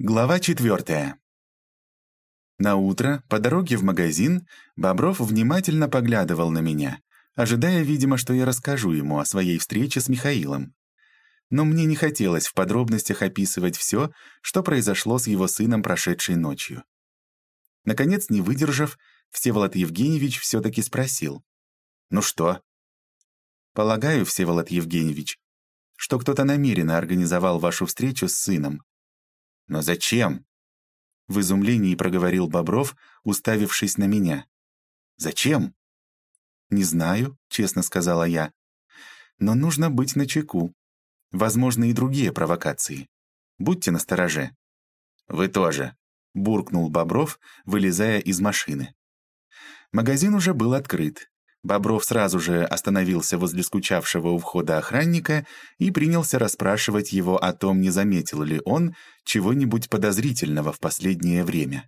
Глава четвертая. На утро, по дороге в магазин, Бобров внимательно поглядывал на меня, ожидая, видимо, что я расскажу ему о своей встрече с Михаилом. Но мне не хотелось в подробностях описывать все, что произошло с его сыном прошедшей ночью. Наконец, не выдержав, Всеволод Евгеньевич все-таки спросил. «Ну что?» «Полагаю, Всеволод Евгеньевич, что кто-то намеренно организовал вашу встречу с сыном, «Но зачем?» В изумлении проговорил Бобров, уставившись на меня. «Зачем?» «Не знаю», — честно сказала я. «Но нужно быть начеку. Возможны и другие провокации. Будьте настороже». «Вы тоже», — буркнул Бобров, вылезая из машины. Магазин уже был открыт. Бобров сразу же остановился возле скучавшего у входа охранника и принялся расспрашивать его о том, не заметил ли он чего-нибудь подозрительного в последнее время.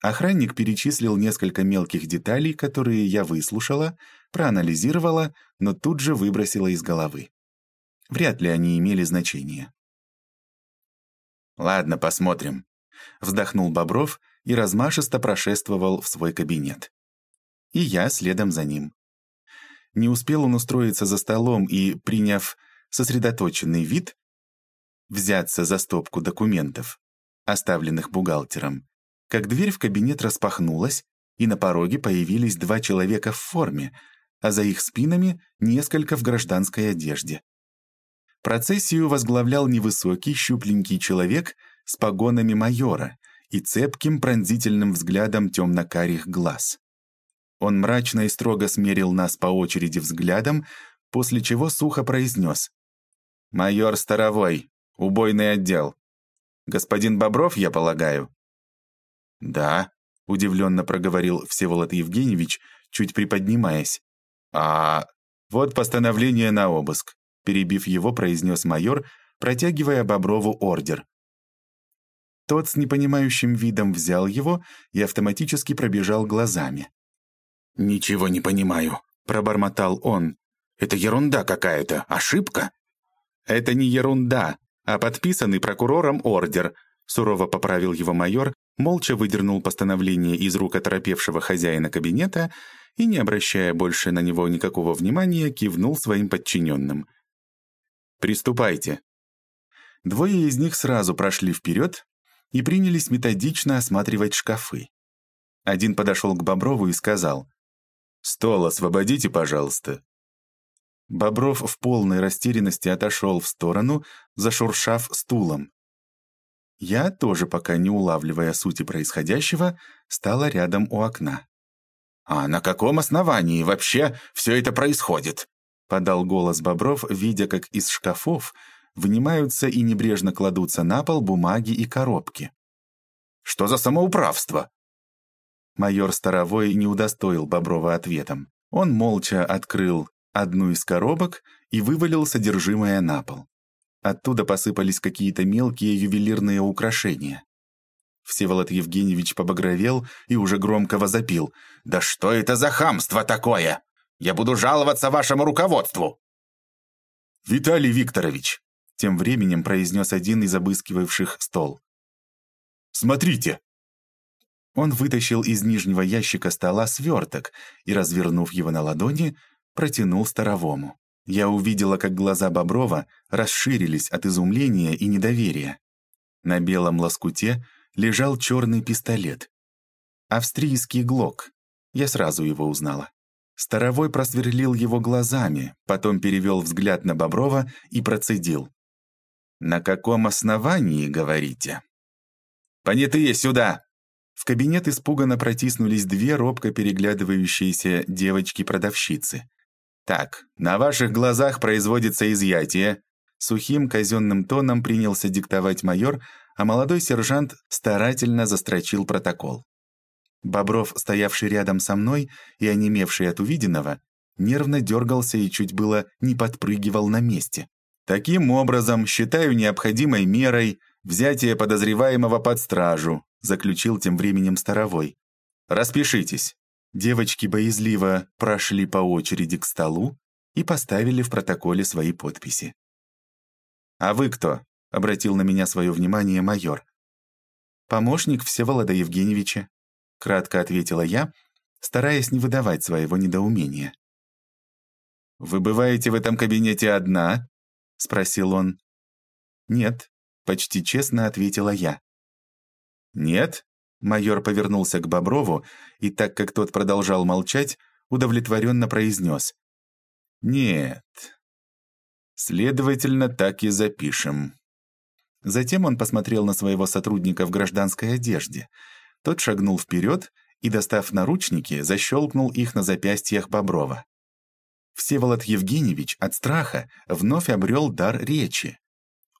Охранник перечислил несколько мелких деталей, которые я выслушала, проанализировала, но тут же выбросила из головы. Вряд ли они имели значение. «Ладно, посмотрим», — вздохнул Бобров и размашисто прошествовал в свой кабинет и я следом за ним. Не успел он устроиться за столом и, приняв сосредоточенный вид, взяться за стопку документов, оставленных бухгалтером, как дверь в кабинет распахнулась, и на пороге появились два человека в форме, а за их спинами несколько в гражданской одежде. Процессию возглавлял невысокий, щупленький человек с погонами майора и цепким пронзительным взглядом темно-карих глаз. Он мрачно и строго смерил нас по очереди взглядом, после чего сухо произнес. «Майор Старовой, убойный отдел. Господин Бобров, я полагаю?» «Да», — удивленно проговорил Всеволод Евгеньевич, чуть приподнимаясь. «А вот постановление на обыск», — перебив его, произнес майор, протягивая Боброву ордер. Тот с непонимающим видом взял его и автоматически пробежал глазами. «Ничего не понимаю», — пробормотал он. «Это ерунда какая-то, ошибка?» «Это не ерунда, а подписанный прокурором ордер», — сурово поправил его майор, молча выдернул постановление из рук оторопевшего хозяина кабинета и, не обращая больше на него никакого внимания, кивнул своим подчиненным. «Приступайте». Двое из них сразу прошли вперед и принялись методично осматривать шкафы. Один подошел к Боброву и сказал, «Стол освободите, пожалуйста». Бобров в полной растерянности отошел в сторону, зашуршав стулом. Я, тоже пока не улавливая сути происходящего, стала рядом у окна. «А на каком основании вообще все это происходит?» подал голос Бобров, видя, как из шкафов вынимаются и небрежно кладутся на пол бумаги и коробки. «Что за самоуправство? Майор Старовой не удостоил Боброва ответом. Он молча открыл одну из коробок и вывалил содержимое на пол. Оттуда посыпались какие-то мелкие ювелирные украшения. Всеволод Евгеньевич побагровел и уже громко возопил. «Да что это за хамство такое? Я буду жаловаться вашему руководству!» «Виталий Викторович!» — тем временем произнес один из обыскивавших стол. «Смотрите!» Он вытащил из нижнего ящика стола сверток и, развернув его на ладони, протянул старовому. Я увидела, как глаза Боброва расширились от изумления и недоверия. На белом лоскуте лежал черный пистолет. Австрийский глок. Я сразу его узнала. Старовой просверлил его глазами, потом перевел взгляд на Боброва и процедил. «На каком основании, говорите?» «Понятые сюда!» В кабинет испуганно протиснулись две робко переглядывающиеся девочки-продавщицы. «Так, на ваших глазах производится изъятие». Сухим казенным тоном принялся диктовать майор, а молодой сержант старательно застрочил протокол. Бобров, стоявший рядом со мной и онемевший от увиденного, нервно дергался и чуть было не подпрыгивал на месте. «Таким образом, считаю необходимой мерой взятие подозреваемого под стражу, заключил тем временем Старовой. «Распишитесь». Девочки боязливо прошли по очереди к столу и поставили в протоколе свои подписи. «А вы кто?» — обратил на меня свое внимание майор. «Помощник Всеволода Евгеньевича», — кратко ответила я, стараясь не выдавать своего недоумения. «Вы бываете в этом кабинете одна?» — спросил он. «Нет», — почти честно ответила я. «Нет?» — майор повернулся к Боброву, и так как тот продолжал молчать, удовлетворенно произнес. «Нет». «Следовательно, так и запишем». Затем он посмотрел на своего сотрудника в гражданской одежде. Тот шагнул вперед и, достав наручники, защелкнул их на запястьях Боброва. Всеволод Евгеньевич от страха вновь обрел дар речи.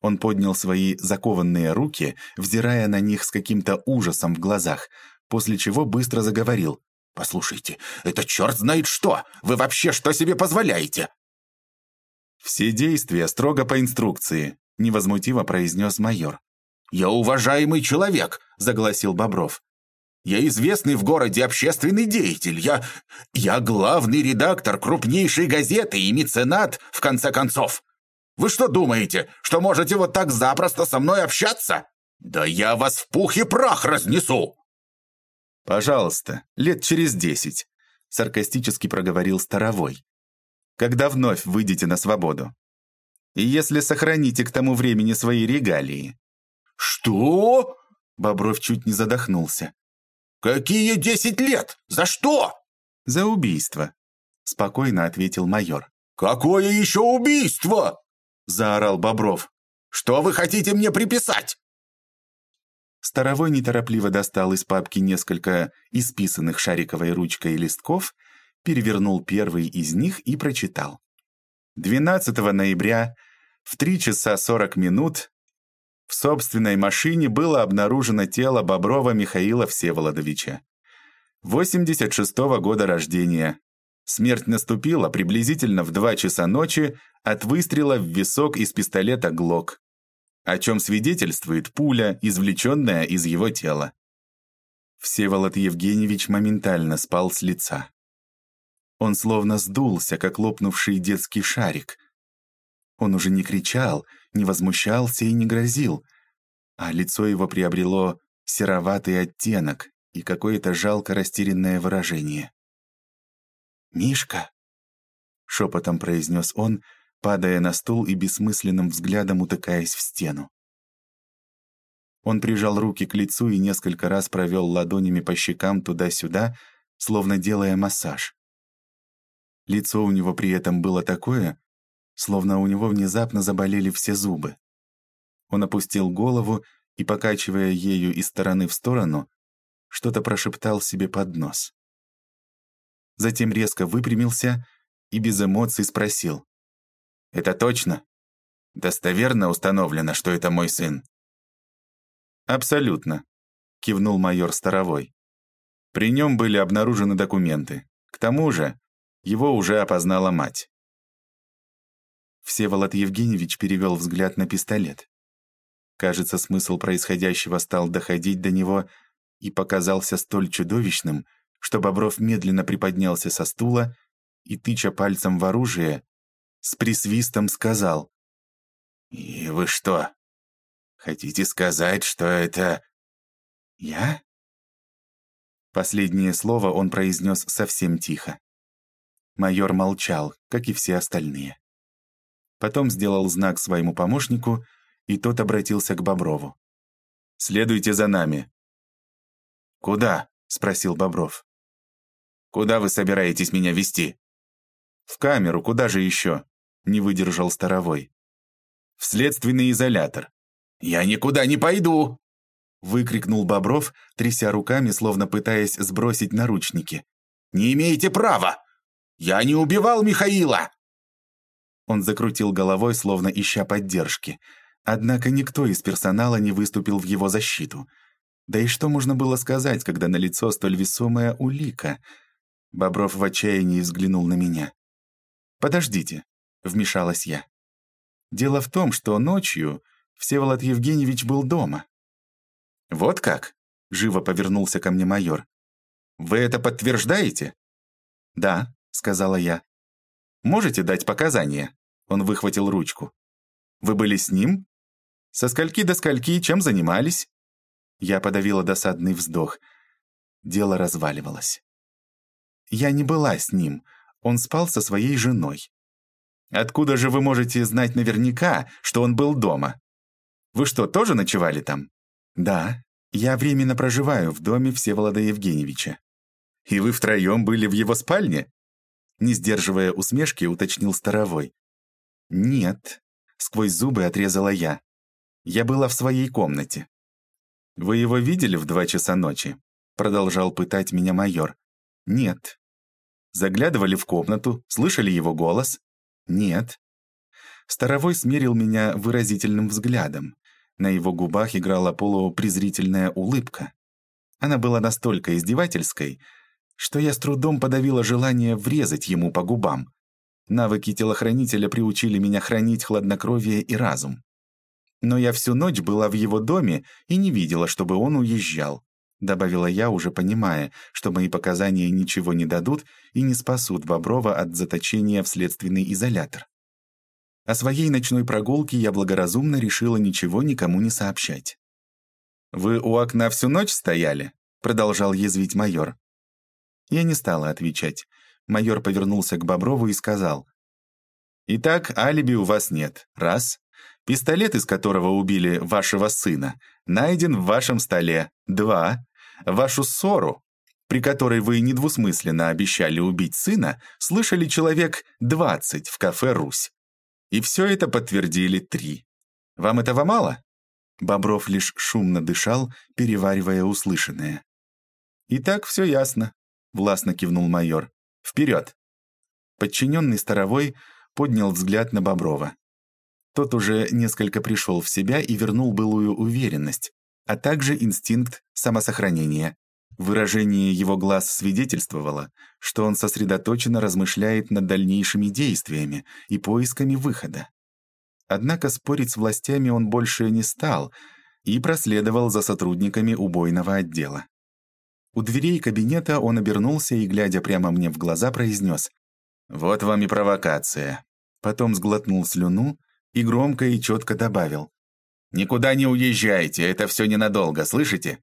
Он поднял свои закованные руки, взирая на них с каким-то ужасом в глазах, после чего быстро заговорил. «Послушайте, это черт знает что! Вы вообще что себе позволяете?» «Все действия строго по инструкции», — невозмутимо произнес майор. «Я уважаемый человек», — загласил Бобров. «Я известный в городе общественный деятель. Я... я главный редактор крупнейшей газеты и меценат, в конце концов. Вы что думаете, что можете вот так запросто со мной общаться? Да я вас в пух и прах разнесу!» «Пожалуйста, лет через десять», — саркастически проговорил Старовой. «Когда вновь выйдете на свободу. И если сохраните к тому времени свои регалии». «Что?» — Бобров чуть не задохнулся. «Какие десять лет? За что?» «За убийство», — спокойно ответил майор. «Какое еще убийство?» — заорал Бобров. «Что вы хотите мне приписать?» Старовой неторопливо достал из папки несколько исписанных шариковой ручкой листков, перевернул первый из них и прочитал. 12 ноября в 3 часа 40 минут в собственной машине было обнаружено тело Боброва Михаила Всеволодовича. 86-го года рождения, Смерть наступила приблизительно в два часа ночи от выстрела в висок из пистолета «Глок», о чем свидетельствует пуля, извлеченная из его тела. Всеволод Евгеньевич моментально спал с лица. Он словно сдулся, как лопнувший детский шарик. Он уже не кричал, не возмущался и не грозил, а лицо его приобрело сероватый оттенок и какое-то жалко растерянное выражение. «Мишка!» — шепотом произнес он, падая на стул и бессмысленным взглядом утыкаясь в стену. Он прижал руки к лицу и несколько раз провел ладонями по щекам туда-сюда, словно делая массаж. Лицо у него при этом было такое, словно у него внезапно заболели все зубы. Он опустил голову и, покачивая ею из стороны в сторону, что-то прошептал себе под нос затем резко выпрямился и без эмоций спросил. «Это точно? Достоверно установлено, что это мой сын?» «Абсолютно», — кивнул майор Старовой. «При нем были обнаружены документы. К тому же его уже опознала мать». Всеволод Евгеньевич перевел взгляд на пистолет. Кажется, смысл происходящего стал доходить до него и показался столь чудовищным, что Бобров медленно приподнялся со стула и, тыча пальцем в оружие, с присвистом сказал. «И вы что, хотите сказать, что это... я?» Последнее слово он произнес совсем тихо. Майор молчал, как и все остальные. Потом сделал знак своему помощнику, и тот обратился к Боброву. «Следуйте за нами». «Куда?» — спросил Бобров. Куда вы собираетесь меня вести?» «В камеру, куда же еще?» — не выдержал Старовой. «В следственный изолятор». «Я никуда не пойду!» — выкрикнул Бобров, тряся руками, словно пытаясь сбросить наручники. «Не имеете права! Я не убивал Михаила!» Он закрутил головой, словно ища поддержки. Однако никто из персонала не выступил в его защиту. Да и что можно было сказать, когда на лицо столь весомая улика — Бобров в отчаянии взглянул на меня. «Подождите», — вмешалась я. «Дело в том, что ночью Всеволод Евгеньевич был дома». «Вот как?» — живо повернулся ко мне майор. «Вы это подтверждаете?» «Да», — сказала я. «Можете дать показания?» Он выхватил ручку. «Вы были с ним? Со скольки до скольки, чем занимались?» Я подавила досадный вздох. Дело разваливалось. Я не была с ним. Он спал со своей женой. Откуда же вы можете знать наверняка, что он был дома? Вы что, тоже ночевали там? Да, я временно проживаю в доме Всеволода Евгеньевича. И вы втроем были в его спальне? Не сдерживая усмешки, уточнил Старовой. Нет, сквозь зубы отрезала я. Я была в своей комнате. Вы его видели в два часа ночи? Продолжал пытать меня майор. Нет. Заглядывали в комнату, слышали его голос? Нет. Старовой смерил меня выразительным взглядом. На его губах играла полупрезрительная улыбка. Она была настолько издевательской, что я с трудом подавила желание врезать ему по губам. Навыки телохранителя приучили меня хранить хладнокровие и разум. Но я всю ночь была в его доме и не видела, чтобы он уезжал. Добавила я, уже понимая, что мои показания ничего не дадут и не спасут Боброва от заточения в следственный изолятор. О своей ночной прогулке я благоразумно решила ничего никому не сообщать. «Вы у окна всю ночь стояли?» — продолжал язвить майор. Я не стала отвечать. Майор повернулся к Боброву и сказал. «Итак, алиби у вас нет. Раз. Пистолет, из которого убили вашего сына, найден в вашем столе. Два. Вашу ссору, при которой вы недвусмысленно обещали убить сына, слышали человек двадцать в кафе «Русь». И все это подтвердили три. Вам этого мало?» Бобров лишь шумно дышал, переваривая услышанное. «Итак, все ясно», — властно кивнул майор. «Вперед!» Подчиненный Старовой поднял взгляд на Боброва. Тот уже несколько пришел в себя и вернул былую уверенность, а также инстинкт самосохранения. Выражение его глаз свидетельствовало, что он сосредоточенно размышляет над дальнейшими действиями и поисками выхода. Однако спорить с властями он больше не стал и проследовал за сотрудниками убойного отдела. У дверей кабинета он обернулся и, глядя прямо мне в глаза, произнес «Вот вам и провокация». Потом сглотнул слюну и громко и четко добавил «Никуда не уезжайте, это все ненадолго, слышите?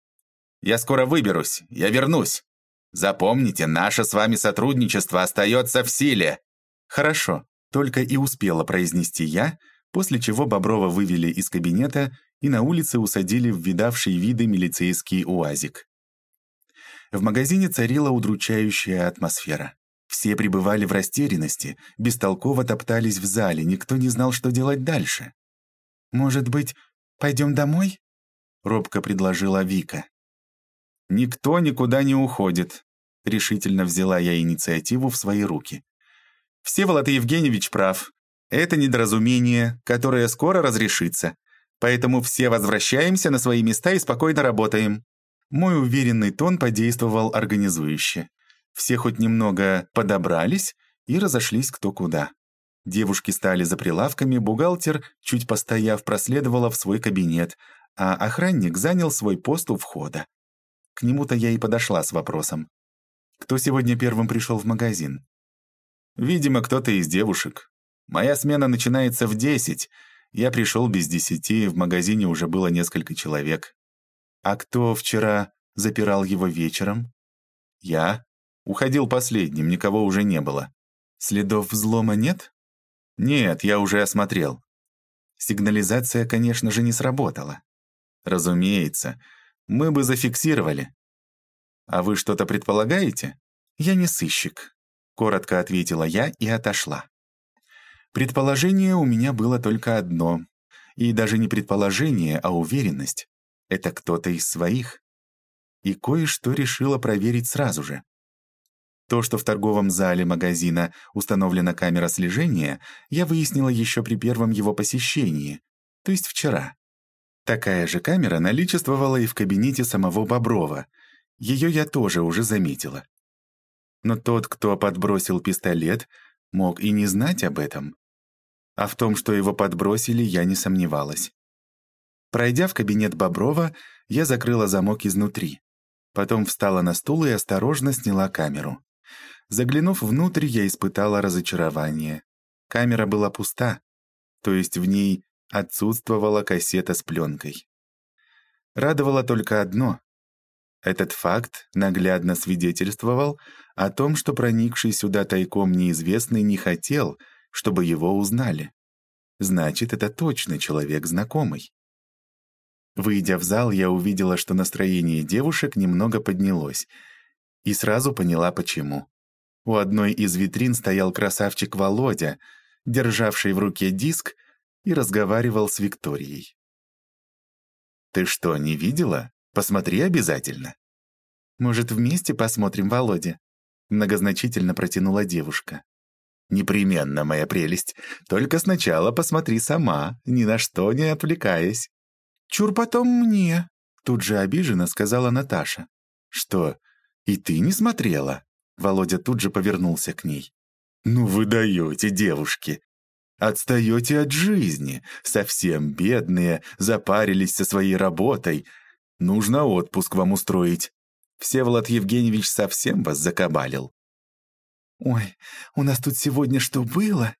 Я скоро выберусь, я вернусь. Запомните, наше с вами сотрудничество остается в силе». «Хорошо», только и успела произнести я, после чего Боброва вывели из кабинета и на улице усадили в видавший виды милицейский уазик. В магазине царила удручающая атмосфера. Все пребывали в растерянности, бестолково топтались в зале, никто не знал, что делать дальше. «Может быть, пойдем домой?» — робко предложила Вика. «Никто никуда не уходит», — решительно взяла я инициативу в свои руки. «Всеволод Евгеньевич прав. Это недоразумение, которое скоро разрешится. Поэтому все возвращаемся на свои места и спокойно работаем. Мой уверенный тон подействовал организующе. Все хоть немного подобрались и разошлись кто куда. Девушки стали за прилавками, бухгалтер, чуть постояв, проследовала в свой кабинет, а охранник занял свой пост у входа. К нему-то я и подошла с вопросом. Кто сегодня первым пришел в магазин? Видимо, кто-то из девушек. Моя смена начинается в десять. Я пришел без десяти, в магазине уже было несколько человек. А кто вчера запирал его вечером? Я. Уходил последним, никого уже не было. Следов взлома нет? Нет, я уже осмотрел. Сигнализация, конечно же, не сработала. Разумеется, мы бы зафиксировали. А вы что-то предполагаете? Я не сыщик, коротко ответила я и отошла. Предположение у меня было только одно. И даже не предположение, а уверенность. Это кто-то из своих. И кое-что решила проверить сразу же. То, что в торговом зале магазина установлена камера слежения, я выяснила еще при первом его посещении, то есть вчера. Такая же камера наличествовала и в кабинете самого Боброва. Ее я тоже уже заметила. Но тот, кто подбросил пистолет, мог и не знать об этом. А в том, что его подбросили, я не сомневалась. Пройдя в кабинет Боброва, я закрыла замок изнутри. Потом встала на стул и осторожно сняла камеру. Заглянув внутрь, я испытала разочарование. Камера была пуста, то есть в ней отсутствовала кассета с пленкой. Радовало только одно. Этот факт наглядно свидетельствовал о том, что проникший сюда тайком неизвестный не хотел, чтобы его узнали. Значит, это точно человек знакомый. Выйдя в зал, я увидела, что настроение девушек немного поднялось, и сразу поняла, почему. У одной из витрин стоял красавчик Володя, державший в руке диск, и разговаривал с Викторией. «Ты что, не видела? Посмотри обязательно». «Может, вместе посмотрим, Володя?» Многозначительно протянула девушка. «Непременно, моя прелесть. Только сначала посмотри сама, ни на что не отвлекаясь». «Чур потом мне», — тут же обиженно сказала Наташа. «Что, и ты не смотрела?» Володя тут же повернулся к ней. «Ну вы даете, девушки! Отстаете от жизни, совсем бедные, запарились со своей работой. Нужно отпуск вам устроить. Всеволод Евгеньевич совсем вас закабалил». «Ой, у нас тут сегодня что было?»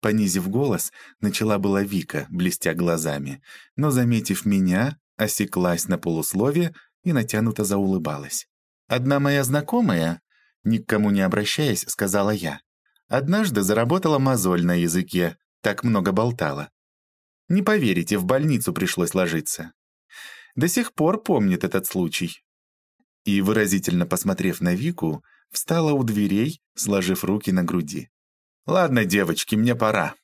Понизив голос, начала была Вика, блестя глазами, но, заметив меня, осеклась на полуслове и натянуто заулыбалась. «Одна моя знакомая, ни к кому не обращаясь, сказала я, однажды заработала мозоль на языке, так много болтала. Не поверите, в больницу пришлось ложиться. До сих пор помнит этот случай. И, выразительно посмотрев на Вику, встала у дверей, сложив руки на груди. «Ладно, девочки, мне пора».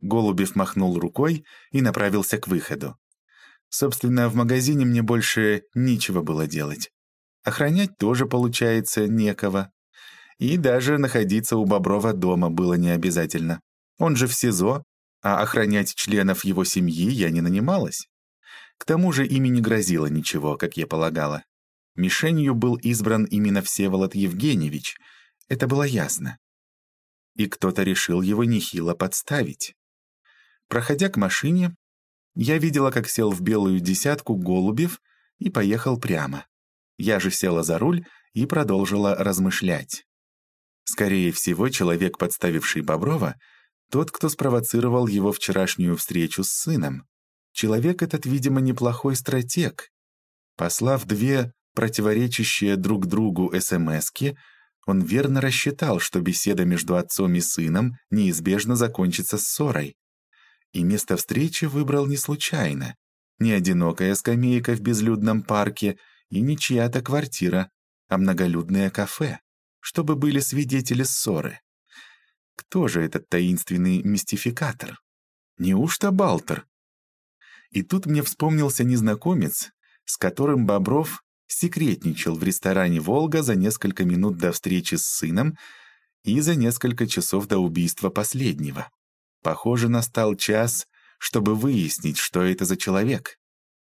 Голубев махнул рукой и направился к выходу. Собственно, в магазине мне больше нечего было делать. Охранять тоже, получается, некого. И даже находиться у Боброва дома было не обязательно. Он же в СИЗО, а охранять членов его семьи я не нанималась. К тому же ими не грозило ничего, как я полагала. Мишенью был избран именно Всеволод Евгеньевич, это было ясно. И кто-то решил его нехило подставить. Проходя к машине, я видела, как сел в белую десятку Голубев и поехал прямо. Я же села за руль и продолжила размышлять. Скорее всего, человек, подставивший Боброва, тот, кто спровоцировал его вчерашнюю встречу с сыном. Человек этот, видимо, неплохой стратег. Послав две противоречащие друг другу СМСки, он верно рассчитал, что беседа между отцом и сыном неизбежно закончится ссорой. И место встречи выбрал не случайно. Не одинокая скамейка в безлюдном парке и не чья-то квартира, а многолюдное кафе чтобы были свидетели ссоры. Кто же этот таинственный мистификатор? Неужто Балтер? И тут мне вспомнился незнакомец, с которым Бобров секретничал в ресторане «Волга» за несколько минут до встречи с сыном и за несколько часов до убийства последнего. Похоже, настал час, чтобы выяснить, что это за человек,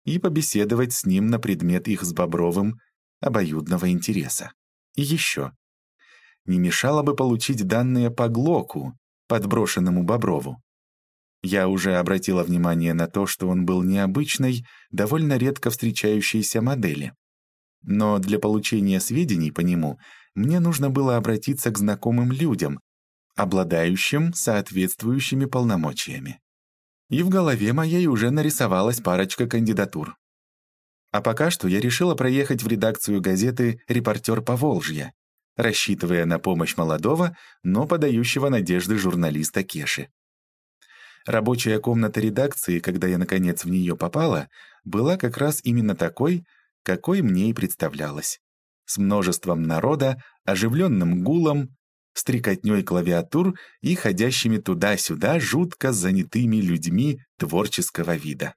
и побеседовать с ним на предмет их с Бобровым обоюдного интереса. И еще не мешало бы получить данные по Глоку, подброшенному Боброву. Я уже обратила внимание на то, что он был необычной, довольно редко встречающейся модели. Но для получения сведений по нему мне нужно было обратиться к знакомым людям, обладающим соответствующими полномочиями. И в голове моей уже нарисовалась парочка кандидатур. А пока что я решила проехать в редакцию газеты «Репортер Поволжья», рассчитывая на помощь молодого, но подающего надежды журналиста Кеши. Рабочая комната редакции, когда я наконец в нее попала, была как раз именно такой, какой мне и представлялась. С множеством народа, оживленным гулом, стрекотней клавиатур и ходящими туда-сюда жутко занятыми людьми творческого вида.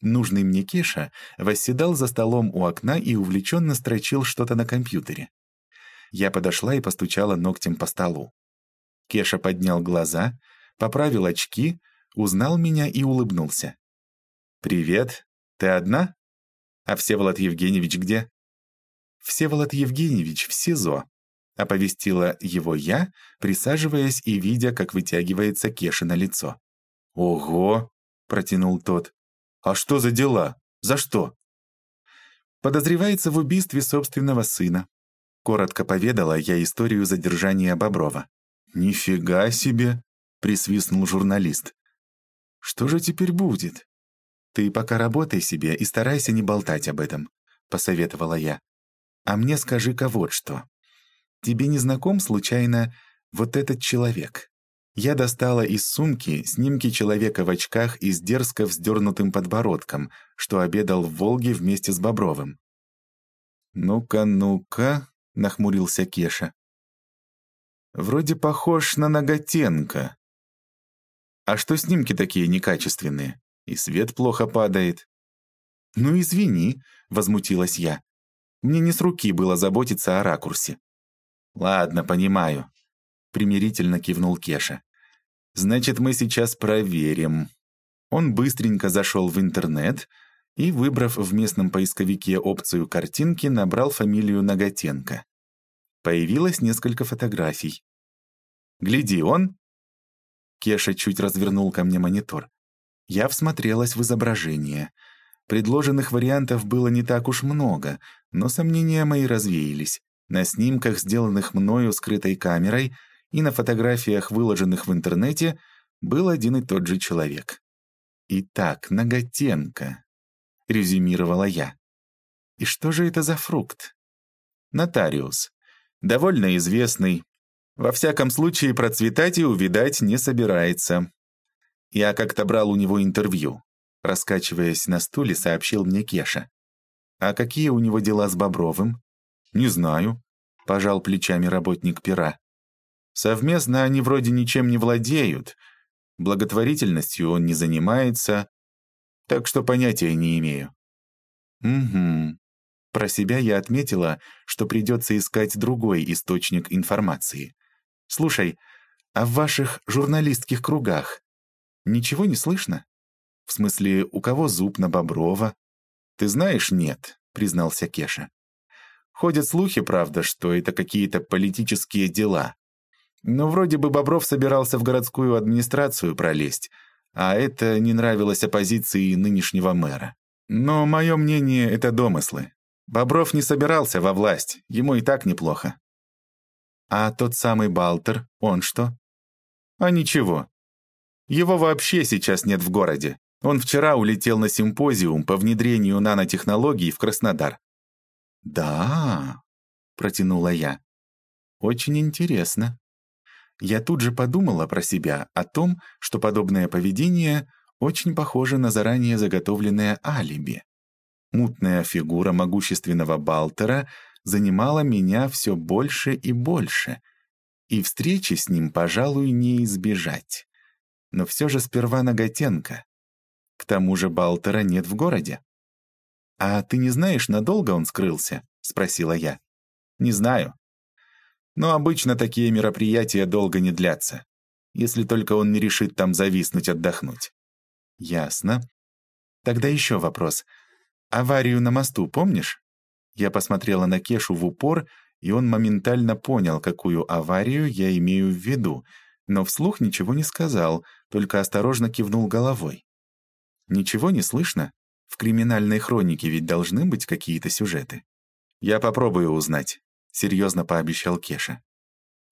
Нужный мне Кеша восседал за столом у окна и увлеченно строчил что-то на компьютере. Я подошла и постучала ногтем по столу. Кеша поднял глаза, поправил очки, узнал меня и улыбнулся. «Привет. Ты одна? А Всеволод Евгеньевич где?» «Всеволод Евгеньевич в СИЗО», — оповестила его я, присаживаясь и видя, как вытягивается Кеша на лицо. «Ого!» — протянул тот. «А что за дела? За что?» «Подозревается в убийстве собственного сына», Коротко поведала я историю задержания Боброва. «Нифига себе!» — присвистнул журналист. «Что же теперь будет?» «Ты пока работай себе и старайся не болтать об этом», — посоветовала я. «А мне скажи-ка вот что. Тебе не знаком, случайно, вот этот человек?» Я достала из сумки снимки человека в очках и с дерзко вздернутым подбородком, что обедал в Волге вместе с Бобровым. «Ну-ка, ну-ка», — нахмурился Кеша. «Вроде похож на Наготенко. А что снимки такие некачественные? И свет плохо падает». «Ну, извини», — возмутилась я. «Мне не с руки было заботиться о ракурсе». «Ладно, понимаю», — примирительно кивнул Кеша. Значит, мы сейчас проверим. Он быстренько зашел в интернет и, выбрав в местном поисковике опцию картинки, набрал фамилию Наготенко. Появилось несколько фотографий. «Гляди, он...» Кеша чуть развернул ко мне монитор. Я всмотрелась в изображение. Предложенных вариантов было не так уж много, но сомнения мои развеялись. На снимках, сделанных мною скрытой камерой, и на фотографиях, выложенных в интернете, был один и тот же человек. «Итак, Наготенко», — резюмировала я. «И что же это за фрукт?» «Нотариус. Довольно известный. Во всяком случае, процветать и увидать не собирается. Я как-то брал у него интервью», — раскачиваясь на стуле, сообщил мне Кеша. «А какие у него дела с Бобровым?» «Не знаю», — пожал плечами работник пера. Совместно они вроде ничем не владеют, благотворительностью он не занимается, так что понятия не имею. Угу. Про себя я отметила, что придется искать другой источник информации. Слушай, а в ваших журналистских кругах ничего не слышно? В смысле, у кого зуб на Боброва? Ты знаешь, нет, признался Кеша. Ходят слухи, правда, что это какие-то политические дела. Но вроде бы Бобров собирался в городскую администрацию пролезть, а это не нравилось оппозиции нынешнего мэра. Но мое мнение — это домыслы. Бобров не собирался во власть, ему и так неплохо. А тот самый Балтер, он что? А ничего. Его вообще сейчас нет в городе. Он вчера улетел на симпозиум по внедрению нанотехнологий в Краснодар. «Да», — протянула я. «Очень интересно». Я тут же подумала про себя о том, что подобное поведение очень похоже на заранее заготовленное алиби. Мутная фигура могущественного Балтера занимала меня все больше и больше, и встречи с ним, пожалуй, не избежать. Но все же сперва Наготенко. К тому же Балтера нет в городе. «А ты не знаешь, надолго он скрылся?» — спросила я. «Не знаю. Но обычно такие мероприятия долго не длятся, если только он не решит там зависнуть отдохнуть. Ясно. Тогда еще вопрос. Аварию на мосту помнишь? Я посмотрела на Кешу в упор, и он моментально понял, какую аварию я имею в виду, но вслух ничего не сказал, только осторожно кивнул головой. Ничего не слышно? В криминальной хронике ведь должны быть какие-то сюжеты. Я попробую узнать серьезно пообещал Кеша.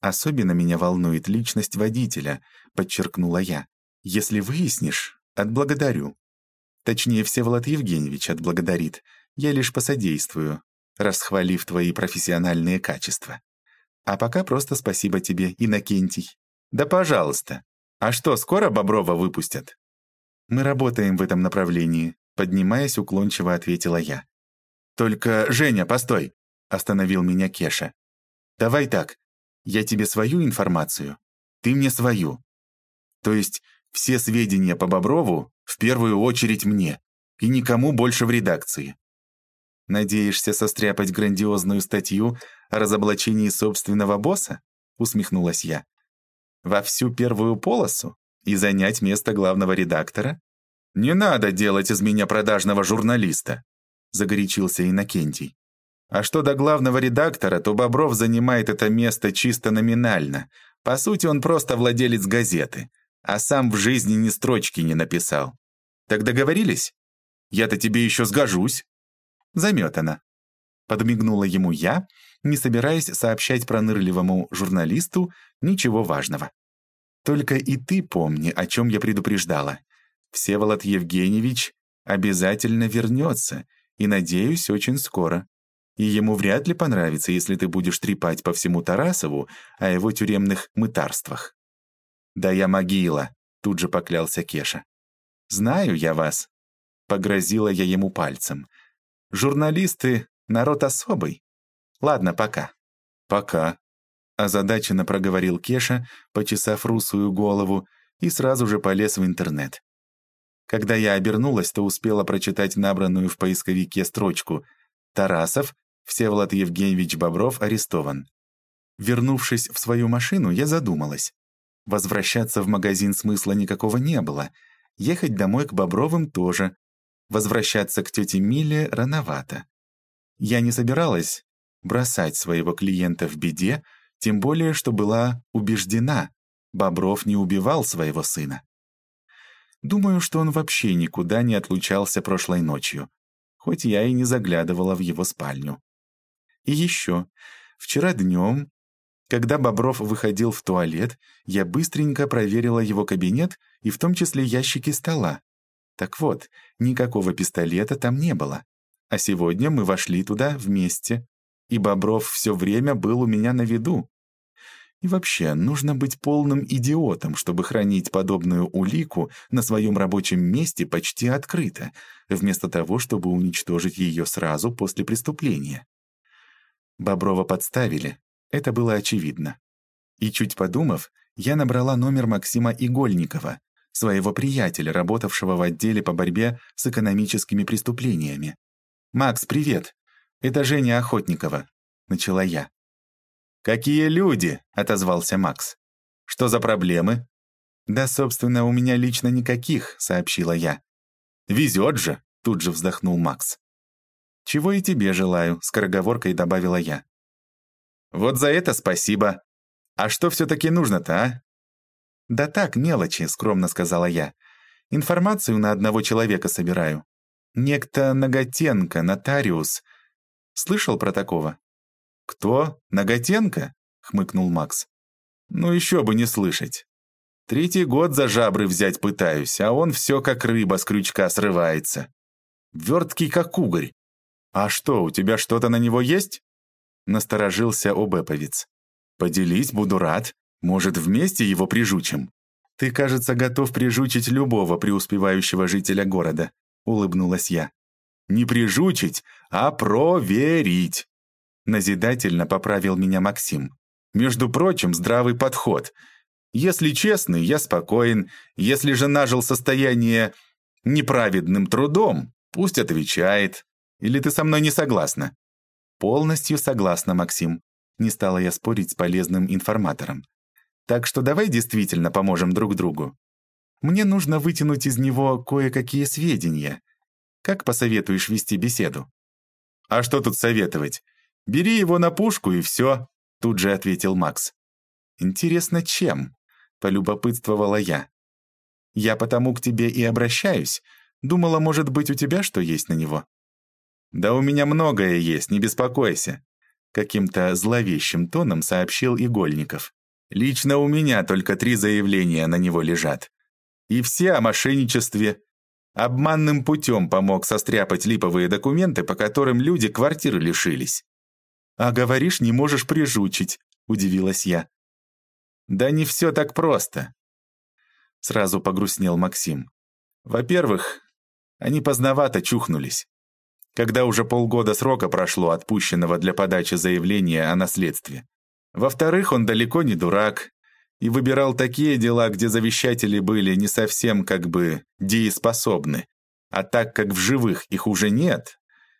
«Особенно меня волнует личность водителя», — подчеркнула я. «Если выяснишь, отблагодарю. Точнее, Всеволод Евгеньевич отблагодарит. Я лишь посодействую, расхвалив твои профессиональные качества. А пока просто спасибо тебе, Иннокентий. Да пожалуйста. А что, скоро Боброва выпустят? Мы работаем в этом направлении, поднимаясь уклончиво ответила я. Только, Женя, постой. — остановил меня Кеша. «Давай так. Я тебе свою информацию, ты мне свою. То есть все сведения по Боброву в первую очередь мне, и никому больше в редакции. «Надеешься состряпать грандиозную статью о разоблачении собственного босса?» — усмехнулась я. «Во всю первую полосу? И занять место главного редактора?» «Не надо делать из меня продажного журналиста», — загорячился Иннокентий. А что до главного редактора, то Бобров занимает это место чисто номинально. По сути, он просто владелец газеты, а сам в жизни ни строчки не написал. Так договорились? Я-то тебе еще сгожусь. Заметана. Подмигнула ему я, не собираясь сообщать пронырливому журналисту ничего важного. Только и ты помни, о чем я предупреждала. Всеволод Евгеньевич Обязательно вернется, и, надеюсь, очень скоро. И ему вряд ли понравится, если ты будешь трепать по всему Тарасову о его тюремных мытарствах. «Да я могила», — тут же поклялся Кеша. «Знаю я вас», — погрозила я ему пальцем. «Журналисты — народ особый. Ладно, пока». «Пока», — озадаченно проговорил Кеша, почесав русую голову, и сразу же полез в интернет. Когда я обернулась, то успела прочитать набранную в поисковике строчку «Тарасов, Всеволод Евгеньевич Бобров арестован». Вернувшись в свою машину, я задумалась. Возвращаться в магазин смысла никакого не было. Ехать домой к Бобровым тоже. Возвращаться к тете Миле рановато. Я не собиралась бросать своего клиента в беде, тем более, что была убеждена, Бобров не убивал своего сына. Думаю, что он вообще никуда не отлучался прошлой ночью, хоть я и не заглядывала в его спальню. И еще, вчера днем, когда Бобров выходил в туалет, я быстренько проверила его кабинет и в том числе ящики стола. Так вот, никакого пистолета там не было. А сегодня мы вошли туда вместе, и Бобров все время был у меня на виду. И вообще, нужно быть полным идиотом, чтобы хранить подобную улику на своем рабочем месте почти открыто, вместо того, чтобы уничтожить ее сразу после преступления. Боброва подставили, это было очевидно. И чуть подумав, я набрала номер Максима Игольникова, своего приятеля, работавшего в отделе по борьбе с экономическими преступлениями. «Макс, привет! Это Женя Охотникова», — начала я. «Какие люди?» — отозвался Макс. «Что за проблемы?» «Да, собственно, у меня лично никаких», — сообщила я. «Везет же», — тут же вздохнул Макс. «Чего и тебе желаю», — скороговоркой добавила я. «Вот за это спасибо. А что все-таки нужно-то, а?» «Да так, мелочи», — скромно сказала я. «Информацию на одного человека собираю. Некто Наготенко, нотариус. Слышал про такого?» «Кто? Наготенко?» — хмыкнул Макс. «Ну еще бы не слышать. Третий год за жабры взять пытаюсь, а он все как рыба с крючка срывается. Верткий как угорь. А что, у тебя что-то на него есть?» Насторожился Обеповец. «Поделись, буду рад. Может, вместе его прижучим?» «Ты, кажется, готов прижучить любого преуспевающего жителя города», — улыбнулась я. «Не прижучить, а проверить», Назидательно поправил меня Максим. Между прочим, здравый подход. Если честный, я спокоен. Если же нажил состояние неправедным трудом, пусть отвечает. Или ты со мной не согласна? Полностью согласна, Максим. Не стала я спорить с полезным информатором. Так что давай действительно поможем друг другу. Мне нужно вытянуть из него кое-какие сведения. Как посоветуешь вести беседу? А что тут советовать? «Бери его на пушку и все», — тут же ответил Макс. «Интересно, чем?» — полюбопытствовала я. «Я потому к тебе и обращаюсь. Думала, может быть, у тебя что есть на него?» «Да у меня многое есть, не беспокойся», — каким-то зловещим тоном сообщил Игольников. «Лично у меня только три заявления на него лежат. И все о мошенничестве. Обманным путем помог состряпать липовые документы, по которым люди квартиры лишились. «А говоришь, не можешь прижучить», — удивилась я. «Да не все так просто», — сразу погрустнел Максим. «Во-первых, они поздновато чухнулись, когда уже полгода срока прошло отпущенного для подачи заявления о наследстве. Во-вторых, он далеко не дурак и выбирал такие дела, где завещатели были не совсем как бы дееспособны, а так как в живых их уже нет,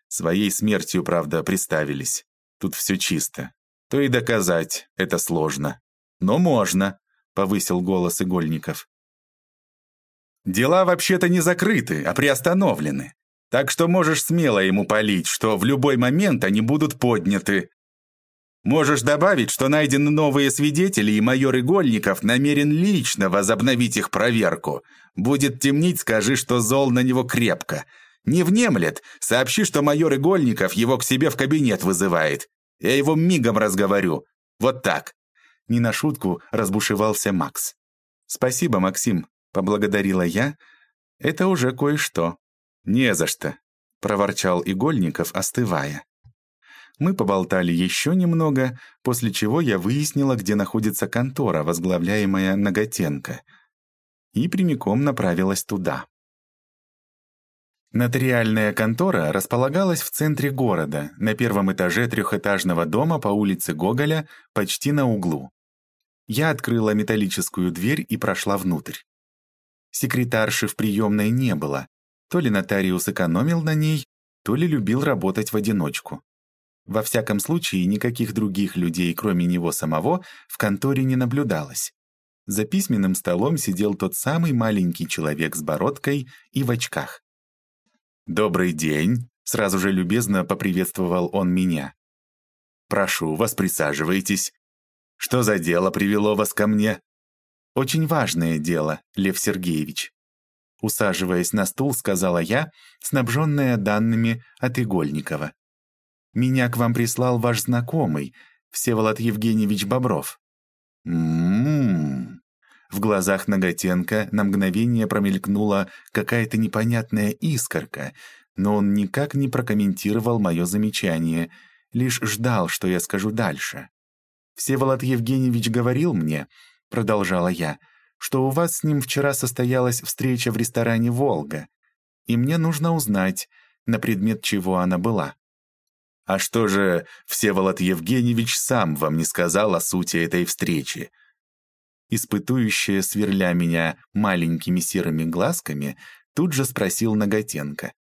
своей смертью, правда, приставились тут все чисто, то и доказать это сложно. Но можно, повысил голос Игольников. Дела вообще-то не закрыты, а приостановлены. Так что можешь смело ему полить, что в любой момент они будут подняты. Можешь добавить, что найдены новые свидетели, и майор Игольников намерен лично возобновить их проверку. Будет темнить, скажи, что зол на него крепко. Не внемлет, сообщи, что майор Игольников его к себе в кабинет вызывает. Я его мигом разговорю. Вот так». Не на шутку разбушевался Макс. «Спасибо, Максим», — поблагодарила я. «Это уже кое-что. «Не за что», — проворчал Игольников, остывая. Мы поболтали еще немного, после чего я выяснила, где находится контора, возглавляемая Наготенко, и прямиком направилась туда. Нотариальная контора располагалась в центре города, на первом этаже трехэтажного дома по улице Гоголя, почти на углу. Я открыла металлическую дверь и прошла внутрь. Секретарши в приемной не было. То ли нотариус экономил на ней, то ли любил работать в одиночку. Во всяком случае, никаких других людей, кроме него самого, в конторе не наблюдалось. За письменным столом сидел тот самый маленький человек с бородкой и в очках. «Добрый день!» — сразу же любезно поприветствовал он меня. «Прошу вас, присаживайтесь. Что за дело привело вас ко мне?» «Очень важное дело, Лев Сергеевич». Усаживаясь на стул, сказала я, снабженная данными от Игольникова. «Меня к вам прислал ваш знакомый, Всеволод Евгеньевич Бобров». «М-м-м», в глазах Наготенко на мгновение промелькнула какая-то непонятная искорка, но он никак не прокомментировал мое замечание, лишь ждал, что я скажу дальше. «Всеволод Евгеньевич говорил мне», — продолжала я, «что у вас с ним вчера состоялась встреча в ресторане «Волга», и мне нужно узнать, на предмет чего она была». «А что же Всеволод Евгеньевич сам вам не сказал о сути этой встречи?» испытующая, сверля меня маленькими серыми глазками, тут же спросил Наготенко.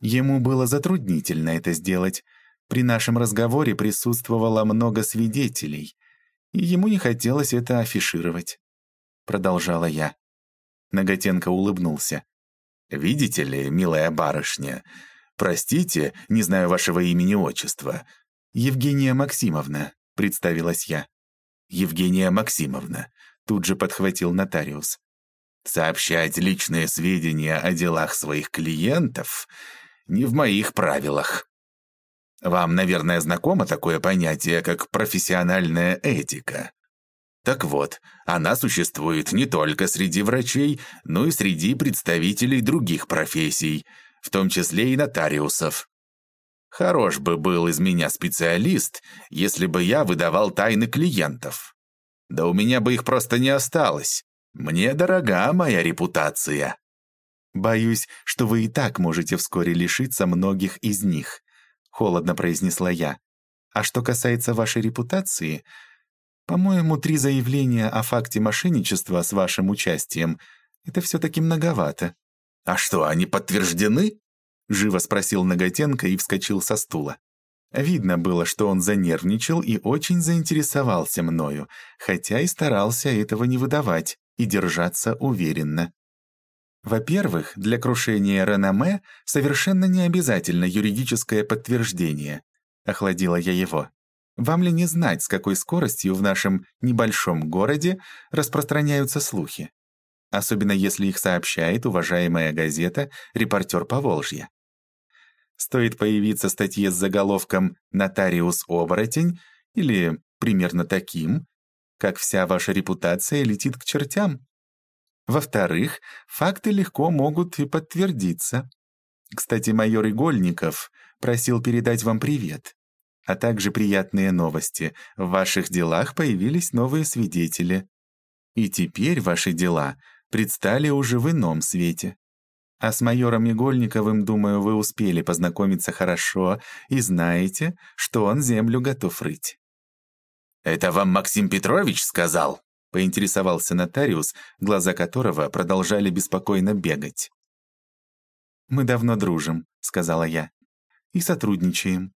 Ему было затруднительно это сделать. При нашем разговоре присутствовало много свидетелей, и ему не хотелось это афишировать. Продолжала я. Наготенко улыбнулся. «Видите ли, милая барышня, простите, не знаю вашего имени-отчества. Евгения Максимовна», — представилась я. Евгения Максимовна», — тут же подхватил нотариус. «Сообщать личные сведения о делах своих клиентов не в моих правилах. Вам, наверное, знакомо такое понятие, как профессиональная этика. Так вот, она существует не только среди врачей, но и среди представителей других профессий, в том числе и нотариусов. Хорош бы был из меня специалист, если бы я выдавал тайны клиентов. Да у меня бы их просто не осталось. Мне дорога моя репутация. Боюсь, что вы и так можете вскоре лишиться многих из них, холодно произнесла я. А что касается вашей репутации, по-моему, три заявления о факте мошенничества с вашим участием — это все-таки многовато. А что, они подтверждены? Живо спросил Наготенко и вскочил со стула. Видно было, что он занервничал и очень заинтересовался мною, хотя и старался этого не выдавать и держаться уверенно. Во-первых, для крушения реноме совершенно не обязательно юридическое подтверждение. Охладила я его. Вам ли не знать, с какой скоростью в нашем небольшом городе распространяются слухи? Особенно если их сообщает уважаемая газета «Репортер Поволжья». Стоит появиться статье с заголовком «Нотариус-оборотень» или примерно таким, как вся ваша репутация летит к чертям. Во-вторых, факты легко могут и подтвердиться. Кстати, майор Игольников просил передать вам привет, а также приятные новости. В ваших делах появились новые свидетели. И теперь ваши дела предстали уже в ином свете. А с майором Игольниковым, думаю, вы успели познакомиться хорошо и знаете, что он землю готов рыть». «Это вам Максим Петрович сказал?» — поинтересовался нотариус, глаза которого продолжали беспокойно бегать. «Мы давно дружим», — сказала я, — «и сотрудничаем.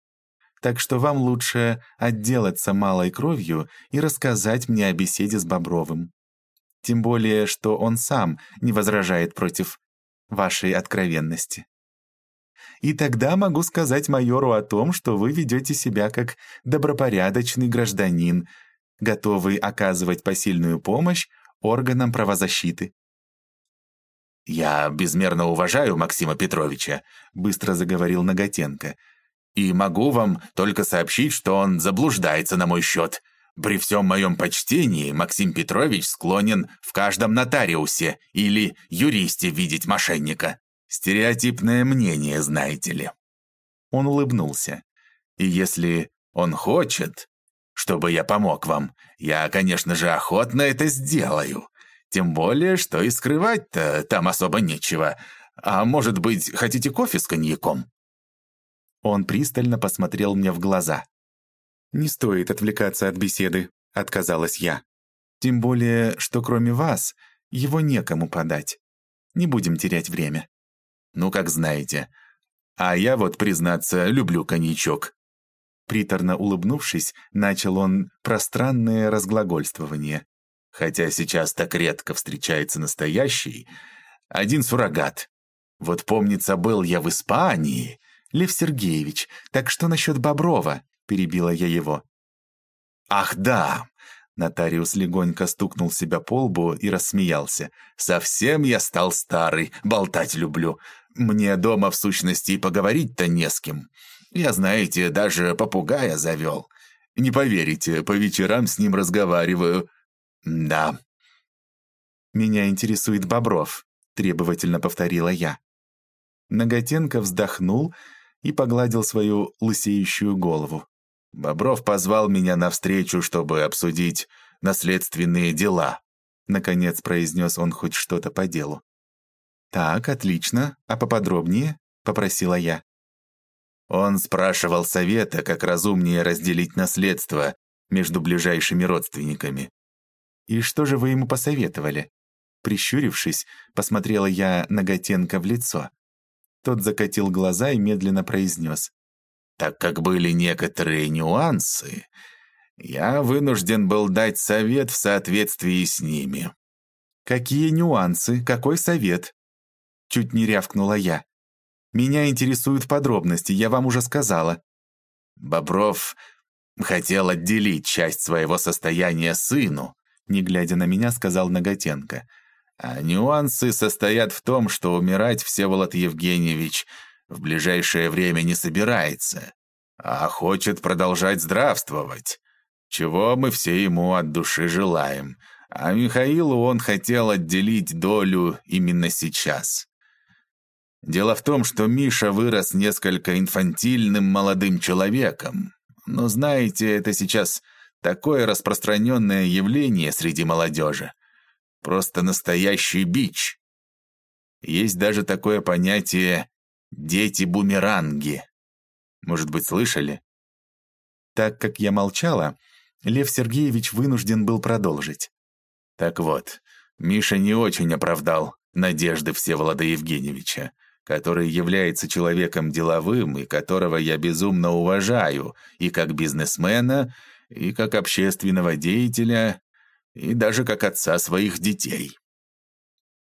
Так что вам лучше отделаться малой кровью и рассказать мне о беседе с Бобровым. Тем более, что он сам не возражает против вашей откровенности. И тогда могу сказать майору о том, что вы ведете себя как добропорядочный гражданин, готовый оказывать посильную помощь органам правозащиты. «Я безмерно уважаю Максима Петровича», — быстро заговорил Наготенко, «и могу вам только сообщить, что он заблуждается на мой счет. При всем моем почтении Максим Петрович склонен в каждом нотариусе или юристе видеть мошенника. Стереотипное мнение, знаете ли». Он улыбнулся. «И если он хочет, чтобы я помог вам, я, конечно же, охотно это сделаю. Тем более, что и скрывать-то там особо нечего. А может быть, хотите кофе с коньяком?» Он пристально посмотрел мне в глаза. «Не стоит отвлекаться от беседы», — отказалась я. «Тем более, что кроме вас, его некому подать. Не будем терять время». «Ну, как знаете. А я вот, признаться, люблю коньячок». Приторно улыбнувшись, начал он пространное разглагольствование. «Хотя сейчас так редко встречается настоящий. Один суррогат. Вот помнится, был я в Испании, «Лев Сергеевич, так что насчет Боброва?» — перебила я его. «Ах, да!» Нотариус легонько стукнул себя по лбу и рассмеялся. «Совсем я стал старый, болтать люблю. Мне дома, в сущности, и поговорить-то не с кем. Я, знаете, даже попугая завел. Не поверите, по вечерам с ним разговариваю. Да». «Меня интересует Бобров», — требовательно повторила я. Наготенко вздохнул и погладил свою лысеющую голову. «Бобров позвал меня навстречу, чтобы обсудить наследственные дела», наконец произнес он хоть что-то по делу. «Так, отлично. А поподробнее?» — попросила я. Он спрашивал совета, как разумнее разделить наследство между ближайшими родственниками. «И что же вы ему посоветовали?» Прищурившись, посмотрела я Наготенко в лицо. Тот закатил глаза и медленно произнес. «Так как были некоторые нюансы, я вынужден был дать совет в соответствии с ними». «Какие нюансы? Какой совет?» Чуть не рявкнула я. «Меня интересуют подробности, я вам уже сказала». Бобров хотел отделить часть своего состояния сыну, не глядя на меня, сказал Наготенко. А нюансы состоят в том, что умирать Всеволод Евгеньевич в ближайшее время не собирается, а хочет продолжать здравствовать, чего мы все ему от души желаем. А Михаилу он хотел отделить долю именно сейчас. Дело в том, что Миша вырос несколько инфантильным молодым человеком. Но знаете, это сейчас такое распространенное явление среди молодежи. Просто настоящий бич. Есть даже такое понятие «дети-бумеранги». Может быть, слышали? Так как я молчала, Лев Сергеевич вынужден был продолжить. Так вот, Миша не очень оправдал надежды Всеволода Евгеньевича, который является человеком деловым и которого я безумно уважаю и как бизнесмена, и как общественного деятеля, и даже как отца своих детей.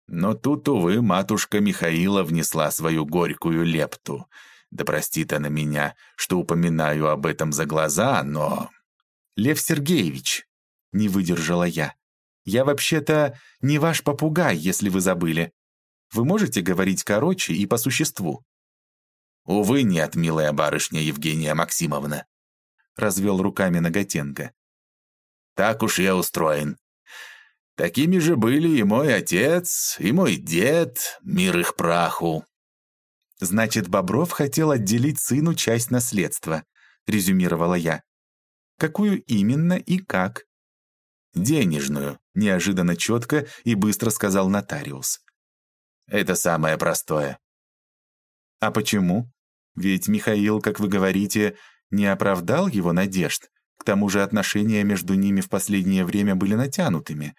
Но тут, увы, матушка Михаила внесла свою горькую лепту. Да простит она меня, что упоминаю об этом за глаза, но... «Лев Сергеевич», — не выдержала я, — «я вообще-то не ваш попугай, если вы забыли. Вы можете говорить короче и по существу?» «Увы, нет, милая барышня Евгения Максимовна», — развел руками Наготенко. «Так уж я устроен. Такими же были и мой отец, и мой дед, мир их праху. «Значит, Бобров хотел отделить сыну часть наследства», — резюмировала я. «Какую именно и как?» «Денежную», — неожиданно четко и быстро сказал нотариус. «Это самое простое». «А почему? Ведь Михаил, как вы говорите, не оправдал его надежд. К тому же отношения между ними в последнее время были натянутыми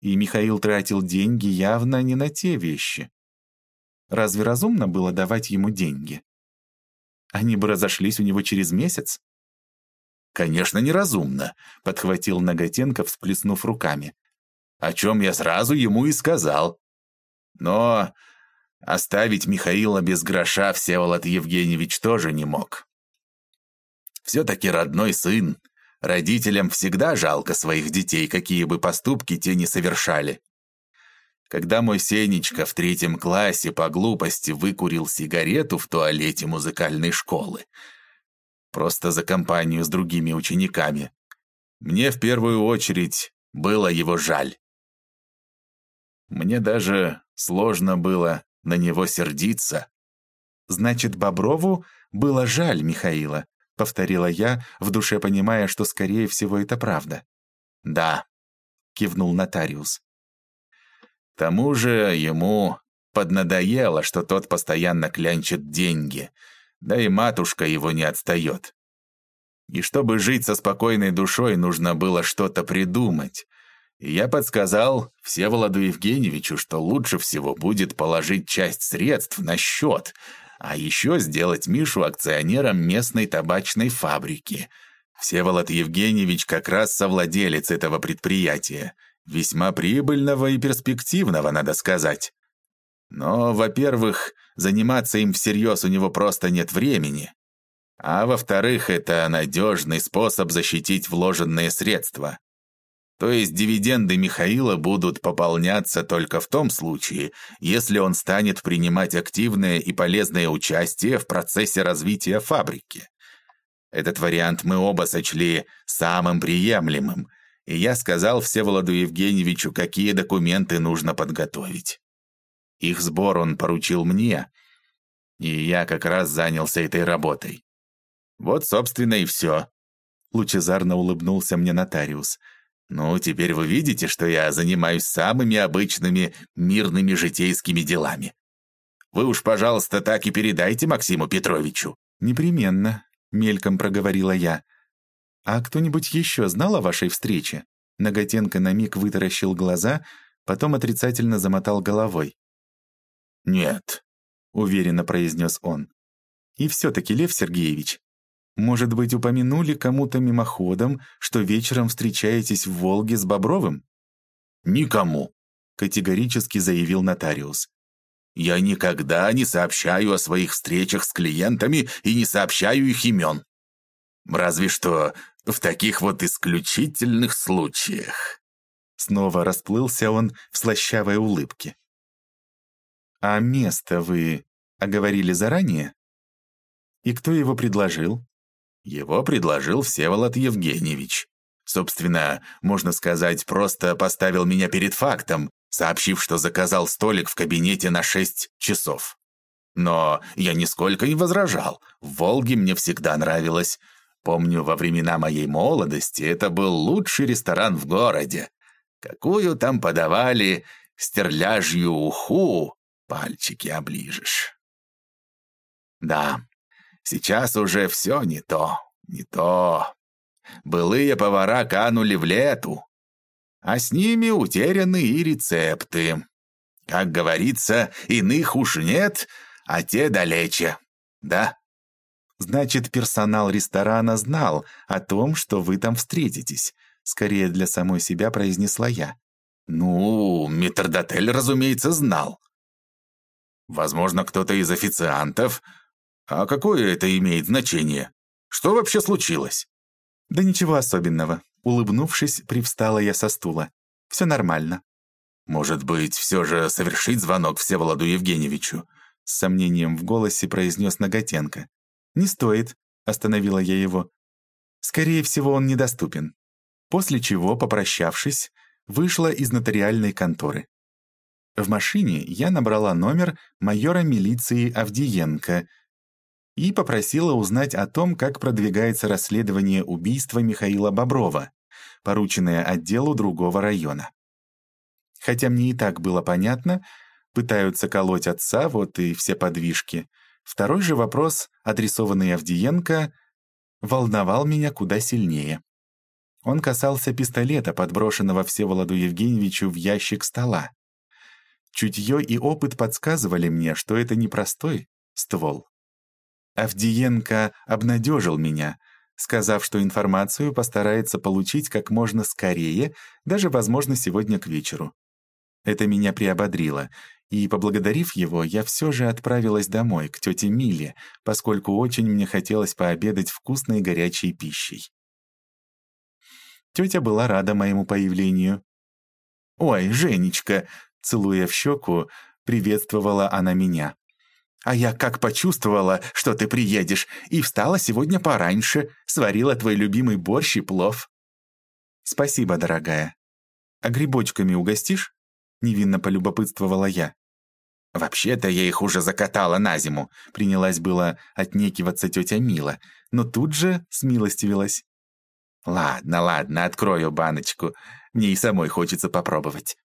и Михаил тратил деньги явно не на те вещи. Разве разумно было давать ему деньги? Они бы разошлись у него через месяц? «Конечно, неразумно», — подхватил Наготенко, всплеснув руками. «О чем я сразу ему и сказал. Но оставить Михаила без гроша Всеволод Евгеньевич тоже не мог. Все-таки родной сын, Родителям всегда жалко своих детей, какие бы поступки те ни совершали. Когда мой Сенечка в третьем классе по глупости выкурил сигарету в туалете музыкальной школы, просто за компанию с другими учениками, мне в первую очередь было его жаль. Мне даже сложно было на него сердиться». «Значит, Боброву было жаль Михаила», — повторила я, в душе понимая, что, скорее всего, это правда. «Да», — кивнул нотариус. «К тому же ему поднадоело, что тот постоянно клянчит деньги, да и матушка его не отстает. И чтобы жить со спокойной душой, нужно было что-то придумать. И я подсказал Всеволоду Евгеньевичу, что лучше всего будет положить часть средств на счет, а еще сделать Мишу акционером местной табачной фабрики. Всеволод Евгеньевич как раз совладелец этого предприятия. Весьма прибыльного и перспективного, надо сказать. Но, во-первых, заниматься им всерьез у него просто нет времени. А во-вторых, это надежный способ защитить вложенные средства. То есть дивиденды Михаила будут пополняться только в том случае, если он станет принимать активное и полезное участие в процессе развития фабрики. Этот вариант мы оба сочли самым приемлемым, и я сказал Всеволоду Евгеньевичу, какие документы нужно подготовить. Их сбор он поручил мне, и я как раз занялся этой работой. Вот, собственно, и все. Лучезарно улыбнулся мне нотариус. Ну, теперь вы видите, что я занимаюсь самыми обычными мирными житейскими делами. Вы уж, пожалуйста, так и передайте Максиму Петровичу. Непременно, мельком проговорила я. А кто-нибудь еще знал о вашей встрече? Наготенко на миг вытаращил глаза, потом отрицательно замотал головой. «Нет», — уверенно произнес он. «И все-таки, Лев Сергеевич, может быть, упомянули кому-то мимоходом, что вечером встречаетесь в Волге с Бобровым?» «Никому», — категорически заявил нотариус. «Я никогда не сообщаю о своих встречах с клиентами и не сообщаю их имен. Разве что в таких вот исключительных случаях». Снова расплылся он в слащавой улыбке. «А место вы оговорили заранее? И кто его предложил?» Его предложил Всеволод Евгеньевич. Собственно, можно сказать, просто поставил меня перед фактом, сообщив, что заказал столик в кабинете на шесть часов. Но я нисколько не возражал. В Волге мне всегда нравилось. Помню, во времена моей молодости это был лучший ресторан в городе. Какую там подавали стерляжью уху, пальчики оближешь. Да, Сейчас уже все не то, не то. Былые повара канули в лету, а с ними утеряны и рецепты. Как говорится, иных уж нет, а те далече, да? Значит, персонал ресторана знал о том, что вы там встретитесь. Скорее для самой себя произнесла я. Ну, метрдотель, разумеется, знал. Возможно, кто-то из официантов а какое это имеет значение? Что вообще случилось? Да ничего особенного. Улыбнувшись, привстала я со стула. Все нормально. Может быть, все же совершить звонок Всеволоду Евгеньевичу? С сомнением в голосе произнес Наготенко. «Не стоит», — остановила я его. «Скорее всего, он недоступен». После чего, попрощавшись, вышла из нотариальной конторы. В машине я набрала номер майора милиции Авдиенко — и попросила узнать о том, как продвигается расследование убийства Михаила Боброва, порученное отделу другого района. Хотя мне и так было понятно, пытаются колоть отца, вот и все подвижки. Второй же вопрос, адресованный Авдиенко, волновал меня куда сильнее. Он касался пистолета, подброшенного Всеволоду Евгеньевичу в ящик стола. Чутье и опыт подсказывали мне, что это не простой ствол. Авдиенко обнадежил меня, сказав, что информацию постарается получить как можно скорее, даже, возможно, сегодня к вечеру. Это меня приободрило, и, поблагодарив его, я все же отправилась домой, к тете Миле, поскольку очень мне хотелось пообедать вкусной горячей пищей. Тетя была рада моему появлению. «Ой, Женечка!» — целуя в щеку, приветствовала она меня. А я как почувствовала, что ты приедешь, и встала сегодня пораньше, сварила твой любимый борщ и плов. Спасибо, дорогая. А грибочками угостишь? Невинно полюбопытствовала я. «Вообще-то я их уже закатала на зиму», — принялась было отнекиваться тетя Мила, но тут же смилостивилась. «Ладно, ладно, открою баночку. Мне и самой хочется попробовать».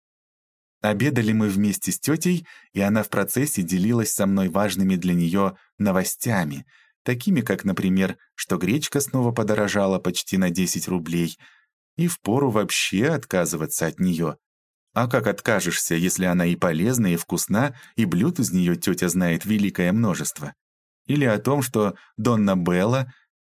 Обедали мы вместе с тетей, и она в процессе делилась со мной важными для нее новостями, такими как, например, что гречка снова подорожала почти на 10 рублей, и впору вообще отказываться от нее. А как откажешься, если она и полезна, и вкусна, и блюд из нее тетя знает великое множество? Или о том, что Донна Белла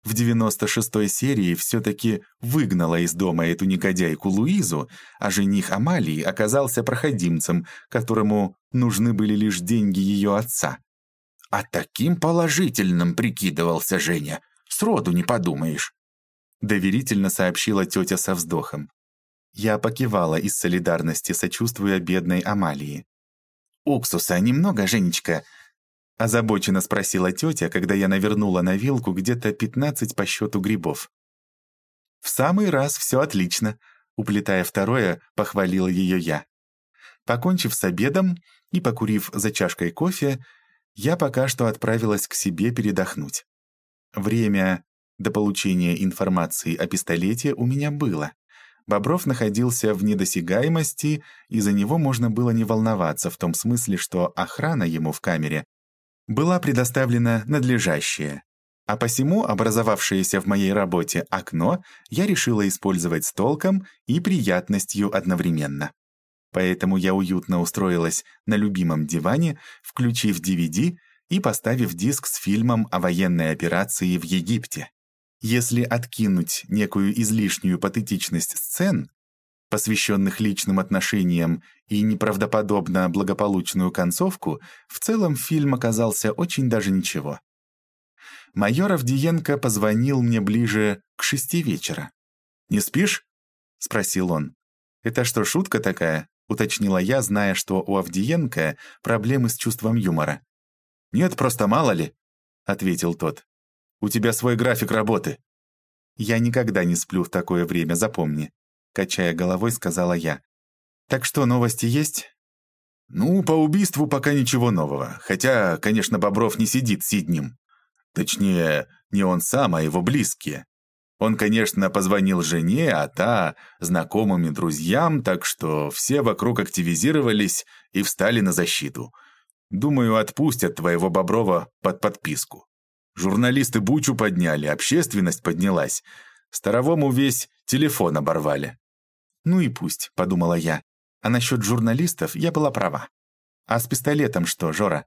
в 96-й серии все-таки выгнала из дома эту негодяйку Луизу, а жених Амалии оказался проходимцем, которому нужны были лишь деньги ее отца. А таким положительным прикидывался Женя. Сроду не подумаешь. Доверительно сообщила тетя со вздохом. Я покивала из солидарности, сочувствуя бедной Амалии. «Уксуса немного, Женечка?» Озабоченно спросила тетя, когда я навернула на вилку где-то пятнадцать по счету грибов. «В самый раз все отлично», — уплетая второе, похвалила ее я. Покончив с обедом и покурив за чашкой кофе, я пока что отправилась к себе передохнуть. Время до получения информации о пистолете у меня было. Бобров находился в недосягаемости, и за него можно было не волноваться в том смысле, что охрана ему в камере была предоставлена надлежащая. А посему образовавшееся в моей работе окно я решила использовать с толком и приятностью одновременно. Поэтому я уютно устроилась на любимом диване, включив DVD и поставив диск с фильмом о военной операции в Египте. Если откинуть некую излишнюю патетичность сцен, посвященных личным отношениям и неправдоподобно благополучную концовку, в целом фильм оказался очень даже ничего. Майор Авдиенко позвонил мне ближе к шести вечера. «Не спишь?» — спросил он. «Это что, шутка такая?» — уточнила я, зная, что у Авдиенко проблемы с чувством юмора. «Нет, просто мало ли», — ответил тот. У тебя свой график работы». «Я никогда не сплю в такое время, запомни», — качая головой, сказала я. «Так что, новости есть?» «Ну, по убийству пока ничего нового, хотя, конечно, Бобров не сидит сиднем. Точнее, не он сам, а его близкие. Он, конечно, позвонил жене, а та — знакомым и друзьям, так что все вокруг активизировались и встали на защиту. Думаю, отпустят твоего Боброва под подписку. Журналисты бучу подняли, общественность поднялась. Старовому весь телефон оборвали. «Ну и пусть», — подумала я. А насчет журналистов я была права. А с пистолетом что, Жора?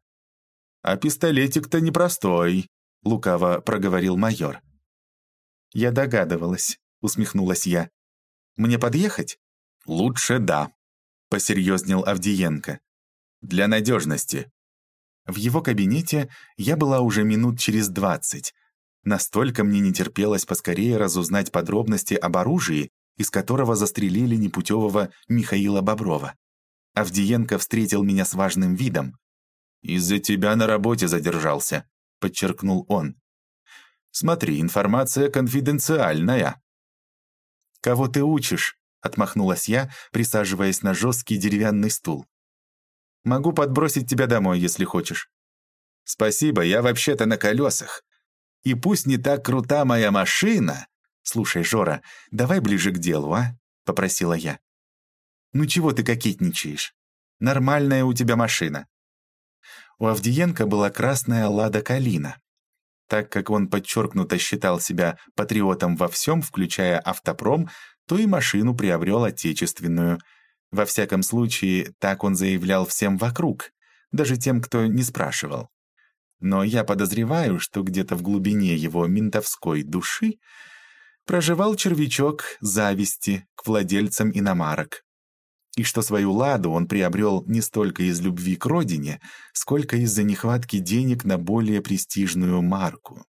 «А пистолетик-то непростой», — лукаво проговорил майор. «Я догадывалась», — усмехнулась я. «Мне подъехать?» «Лучше да», — посерьезнел Авдиенко. «Для надежности. В его кабинете я была уже минут через двадцать. Настолько мне не терпелось поскорее разузнать подробности об оружии, из которого застрелили непутевого Михаила Боброва. Авдиенко встретил меня с важным видом. «Из-за тебя на работе задержался», — подчеркнул он. «Смотри, информация конфиденциальная». «Кого ты учишь?» — отмахнулась я, присаживаясь на жесткий деревянный стул. Могу подбросить тебя домой, если хочешь». «Спасибо, я вообще-то на колесах. И пусть не так крута моя машина...» «Слушай, Жора, давай ближе к делу, а?» — попросила я. «Ну чего ты кокетничаешь? Нормальная у тебя машина». У Авдиенко была красная «Лада Калина». Так как он подчеркнуто считал себя патриотом во всем, включая автопром, то и машину приобрел отечественную – во всяком случае, так он заявлял всем вокруг, даже тем, кто не спрашивал. Но я подозреваю, что где-то в глубине его ментовской души проживал червячок зависти к владельцам иномарок. И что свою ладу он приобрел не столько из любви к родине, сколько из-за нехватки денег на более престижную марку.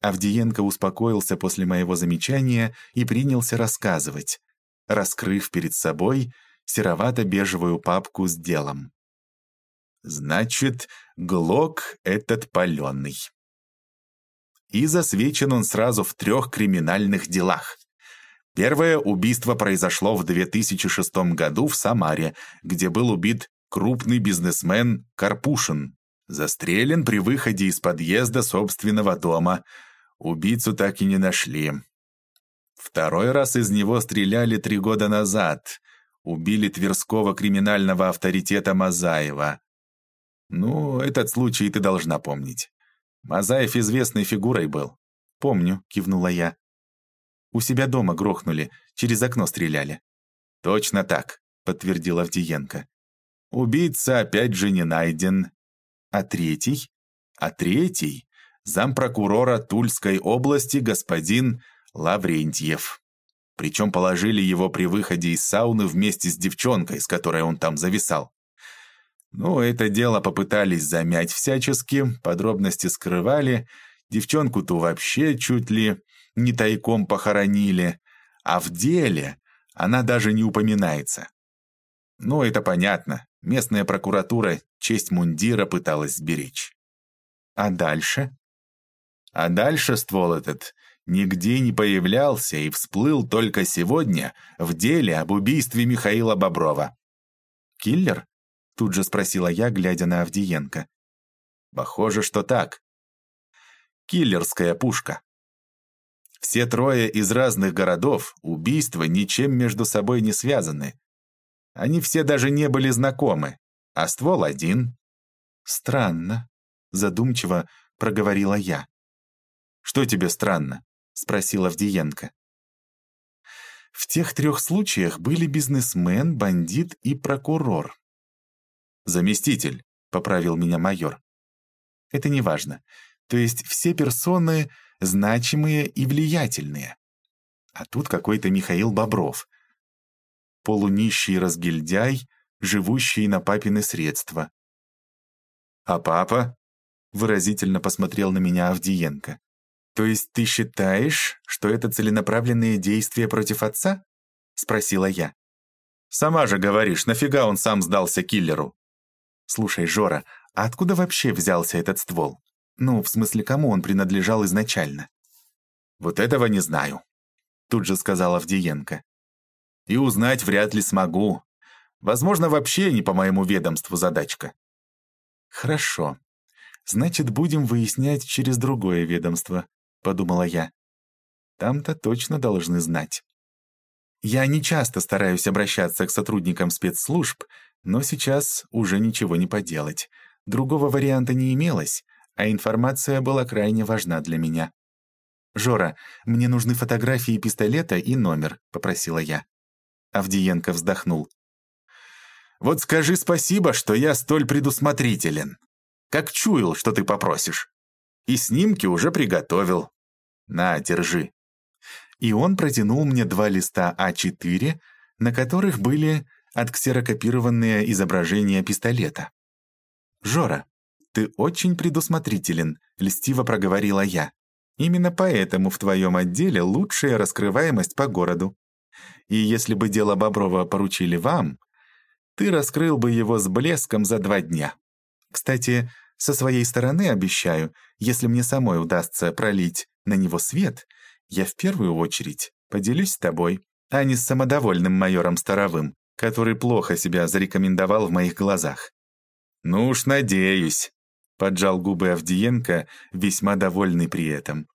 Авдиенко успокоился после моего замечания и принялся рассказывать, раскрыв перед собой серовато-бежевую папку с делом. Значит, Глок этот паленый. И засвечен он сразу в трех криминальных делах. Первое убийство произошло в 2006 году в Самаре, где был убит крупный бизнесмен Карпушин. Застрелен при выходе из подъезда собственного дома. Убийцу так и не нашли. Второй раз из него стреляли три года назад. Убили Тверского криминального авторитета Мазаева. Ну, этот случай ты должна помнить. Мазаев известной фигурой был. «Помню», — кивнула я. «У себя дома грохнули, через окно стреляли». «Точно так», — подтвердил Авдиенко. «Убийца опять же не найден. А третий? А третий — зампрокурора Тульской области господин Лаврентьев. Причем положили его при выходе из сауны вместе с девчонкой, с которой он там зависал. Ну, это дело попытались замять всячески, подробности скрывали, девчонку-то вообще чуть ли не тайком похоронили, а в деле она даже не упоминается. Ну, это понятно, местная прокуратура честь мундира пыталась сберечь. А дальше? А дальше ствол этот нигде не появлялся и всплыл только сегодня в деле об убийстве Михаила Боброва. «Киллер?» — тут же спросила я, глядя на Авдиенко. «Похоже, что так. Киллерская пушка. Все трое из разных городов, убийства ничем между собой не связаны. Они все даже не были знакомы, а ствол один». «Странно», — задумчиво проговорила я. «Что тебе странно?» — спросил Авдиенко. В тех трех случаях были бизнесмен, бандит и прокурор. «Заместитель», — поправил меня майор. «Это не важно. То есть все персоны значимые и влиятельные. А тут какой-то Михаил Бобров. Полунищий разгильдяй, живущий на папины средства. «А папа?» — выразительно посмотрел на меня Авдиенко. «То есть ты считаешь, что это целенаправленные действия против отца?» — спросила я. «Сама же говоришь, нафига он сам сдался киллеру?» «Слушай, Жора, а откуда вообще взялся этот ствол? Ну, в смысле, кому он принадлежал изначально?» «Вот этого не знаю», — тут же сказал Авдиенко. «И узнать вряд ли смогу. Возможно, вообще не по моему ведомству задачка». «Хорошо. Значит, будем выяснять через другое ведомство. — подумала я. «Там-то точно должны знать». Я не часто стараюсь обращаться к сотрудникам спецслужб, но сейчас уже ничего не поделать. Другого варианта не имелось, а информация была крайне важна для меня. «Жора, мне нужны фотографии пистолета и номер», — попросила я. Авдиенко вздохнул. «Вот скажи спасибо, что я столь предусмотрителен. Как чуял, что ты попросишь и снимки уже приготовил. На, держи». И он протянул мне два листа А4, на которых были отксерокопированные изображения пистолета. «Жора, ты очень предусмотрителен», — льстиво проговорила я. «Именно поэтому в твоем отделе лучшая раскрываемость по городу. И если бы дело Боброва поручили вам, ты раскрыл бы его с блеском за два дня. Кстати, со своей стороны обещаю, если мне самой удастся пролить на него свет, я в первую очередь поделюсь с тобой, а не с самодовольным майором Старовым, который плохо себя зарекомендовал в моих глазах. «Ну уж надеюсь», — поджал губы Авдиенко, весьма довольный при этом.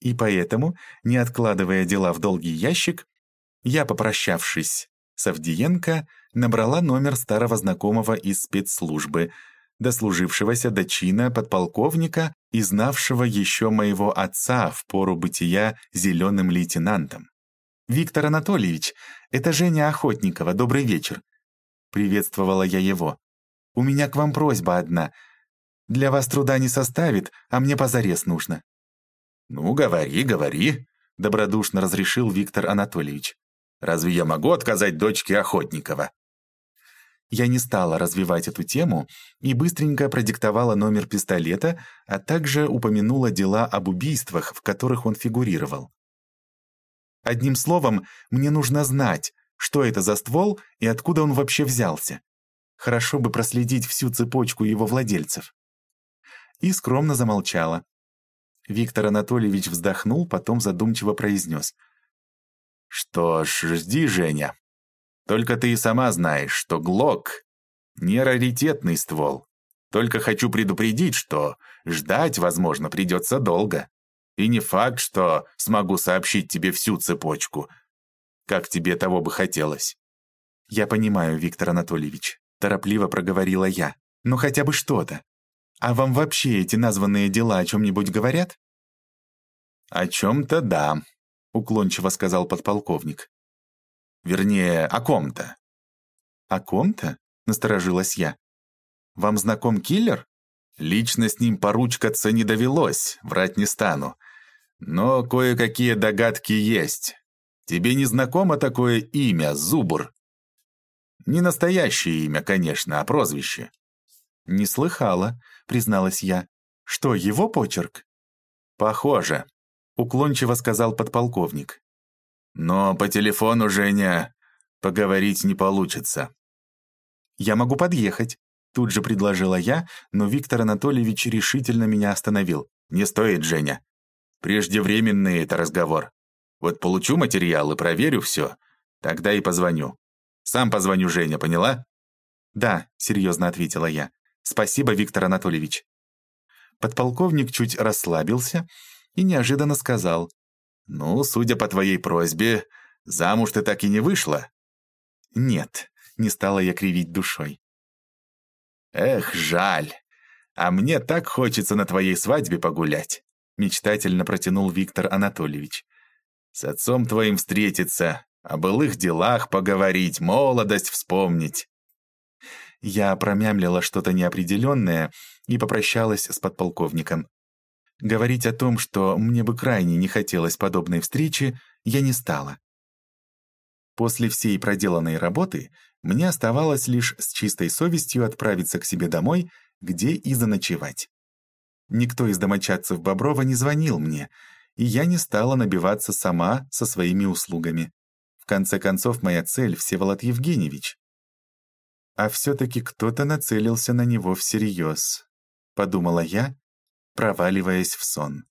И поэтому, не откладывая дела в долгий ящик, я, попрощавшись с Авдиенко, набрала номер старого знакомого из спецслужбы — дослужившегося до чина подполковника и знавшего еще моего отца в пору бытия зеленым лейтенантом. «Виктор Анатольевич, это Женя Охотникова, добрый вечер!» Приветствовала я его. «У меня к вам просьба одна. Для вас труда не составит, а мне позарез нужно». «Ну, говори, говори», — добродушно разрешил Виктор Анатольевич. «Разве я могу отказать дочке Охотникова?» Я не стала развивать эту тему и быстренько продиктовала номер пистолета, а также упомянула дела об убийствах, в которых он фигурировал. Одним словом, мне нужно знать, что это за ствол и откуда он вообще взялся. Хорошо бы проследить всю цепочку его владельцев. И скромно замолчала. Виктор Анатольевич вздохнул, потом задумчиво произнес. «Что ж, жди, Женя. Только ты и сама знаешь, что Глок Не раритетный ствол. Только хочу предупредить, что ждать, возможно, придется долго. И не факт, что смогу сообщить тебе всю цепочку, как тебе того бы хотелось. Я понимаю, Виктор Анатольевич, торопливо проговорила я. Ну хотя бы что-то. А вам вообще эти названные дела о чем-нибудь говорят? О чем-то да, уклончиво сказал подполковник. Вернее, о ком-то. О ком-то? Насторожилась я. Вам знаком киллер? Лично с ним поручкаться не довелось, врать не стану. Но кое-какие догадки есть. Тебе не знакомо такое имя, Зубр? Не настоящее имя, конечно, а прозвище. Не слыхала, призналась я. Что, его почерк? Похоже, уклончиво сказал подполковник. Но по телефону, Женя, поговорить не получится. Я могу подъехать, тут же предложила я, но Виктор Анатольевич решительно меня остановил. Не стоит, Женя. Преждевременный это разговор. Вот получу материал и проверю все, тогда и позвоню. Сам позвоню Женя, поняла? Да, серьезно ответила я. Спасибо, Виктор Анатольевич. Подполковник чуть расслабился и неожиданно сказал. «Ну, судя по твоей просьбе, замуж ты так и не вышла?» «Нет», — не стала я кривить душой. «Эх, жаль. А мне так хочется на твоей свадьбе погулять», — мечтательно протянул Виктор Анатольевич. «С отцом твоим встретиться, о былых делах поговорить, молодость вспомнить». Я промямлила что-то неопределенное и попрощалась с подполковником. Говорить о том, что мне бы крайне не хотелось подобной встречи, я не стала. После всей проделанной работы мне оставалось лишь с чистой совестью отправиться к себе домой, где и заночевать. Никто из домочадцев Боброва не звонил мне, и я не стала набиваться сама со своими услугами. В конце концов, моя цель — Всеволод Евгеньевич. А все-таки кто-то нацелился на него всерьез, подумала я, проваливаясь в сон.